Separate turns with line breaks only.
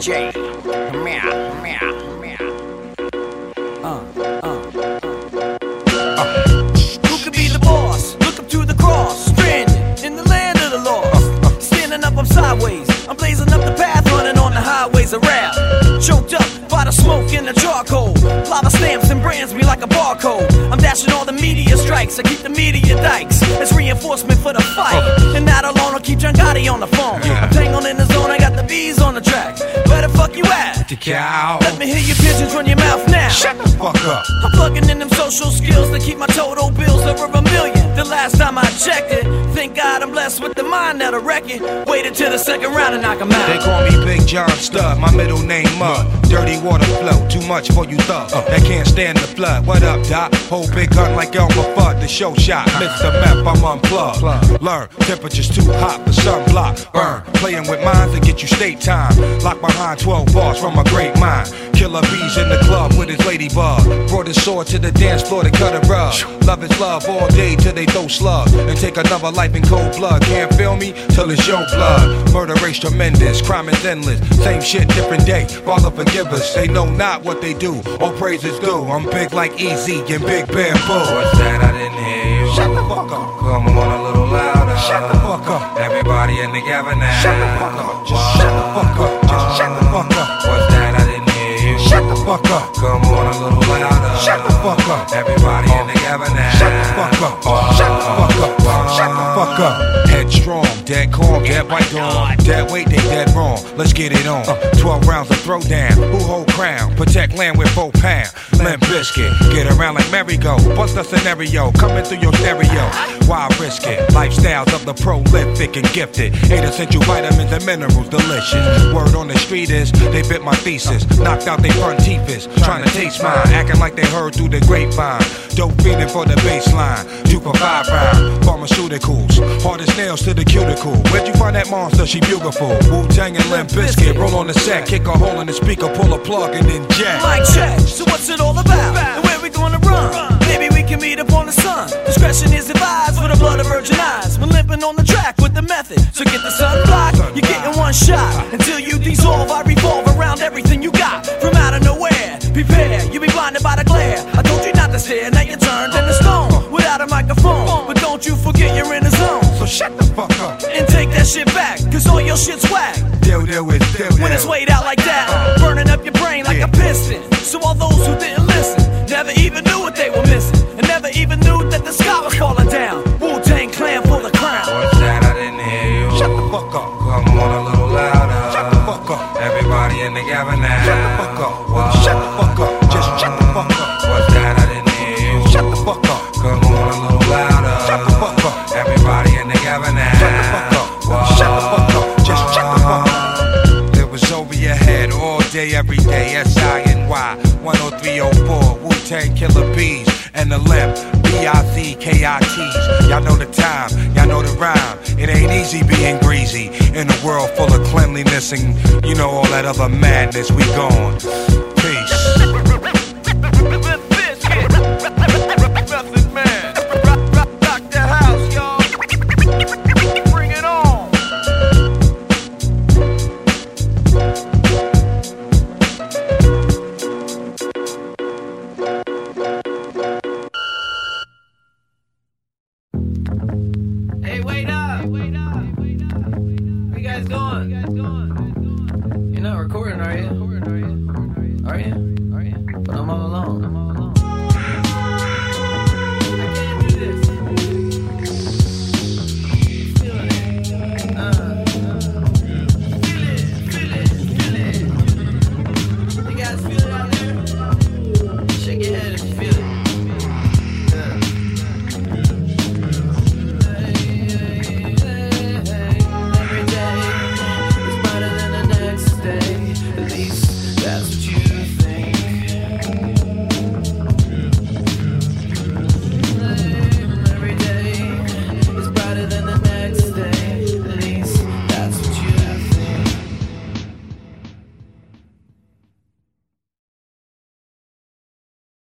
J. Meow, meow, meow.
Who could be the boss? Look up to the cross, stranded in the land of the lost. Standing up, I'm sideways. I'm blazing up the path, running on the highways of rap. Choked up by the smoke and the charcoal. Lava stamps and brands me like a barcode. I'm dashing all the media strikes. I keep the media dikes. It's reinforcement for the fight. And not alone, I'll keep John Gotti on the phone. I'm tangled in the zone, I fuck you at?
The cow.
Let me hear your pigeons run your mouth now.
Shut the fuck up.
I'm plugging in them social skills to keep my total bills over a million. The last time I checked it, thank God I'm blessed with the mind that'll wreck it. Waited till the second round and knock 'em
They
out.
They call me Big John Studd, my middle name Mud. Dirty water flow, too much for you thug. Uh. That can't stand the flood. What up, Doc? Hold big gun like Elmer Fudd, the show shot. Uh. Mr. Meth, I'm unplugged. Learn, temperature's too hot for sunblock. Burn, uh. playing with minds to get you state time. Lock behind 12 bars from a great mind. Killer bees in the club with his lady ladybug. Brought his sword to the dance floor to cut a rug. Love is love all day till they throw slug. And take another life in cold blood. Can't feel me till it's your blood. Murder rate's tremendous, crime is endless. Same shit, different day. Father forgive us. They know not what they do. All praises due. I'm big like Easy and Big Bamboo.
What's that? I didn't hear you.
Shut the fuck up.
Come on a little louder.
Shut the fuck up.
Everybody in together now.
Shut the fuck up. Just shut fuck up. Shut the fuck up. Shut the fuck up. Headstrong, dead calm, dead by dawn. Dead weight, they dead wrong. Let's get it on. 12 rounds of throwdown. Who hold crown? Protect land with four pound. Limp Bizkit. Get around like merry-go. What's the scenario? Coming through your stereo. Why risk it? Lifestyles of the prolific and gifted. Eight essential vitamins and minerals, delicious. Word on the street is they bit my thesis. Knocked out they front teeth trying to taste mine. Acting like they heard through the grapevine. Dope feeding for the baseline. For five round. Pharmaceuticals. Hard as nails to the cuticle. Where'd you find that monster? She beautiful. Wu Tang and Limp Bizkit. Roll on the set, kick a hole in the speaker, pull a plug, and then jack.
Mic check. So what's it all about? And where we gonna run? Maybe we can meet up on the sun. Discretion is advised with the blood of virgin eyes. We're limping on the track with the method. So get the sun block. You're getting one shot until you dissolve. I revolve around everything you got from out of nowhere. Prepare, you'll be blinded by the glare. I told you to stare. Now you're turned into stone without a microphone. But don't you forget you're in the zone.
So shut the fuck up.
And take that shit back, cause all your shit's whack.
Deal, deal with, deal,
When it's weighed out like that, burning up your brain like a piston. So all those who didn't listen never even knew what they were missing, and never even knew that the sky was falling down. Wu Tang Clan for the crown.
What's that? I didn't hear you.
Shut the fuck up.
Come on a little louder.
Shut the fuck up.
Everybody in together now.
Shut the fuck up. Shut the fuck up. Just shut the fuck up. Shut the fuck up. Shut the fuck up. Just shut the fuck up. It was over your head all day, every day. S-I-N-Y 10304 Wu Tang Killer Bees and the limp B-I-C-K-I-T's. Y'all know the time, y'all know the rhyme. It ain't easy being greasy in a world full of cleanliness and you know all that other madness. We gone.
You're are you?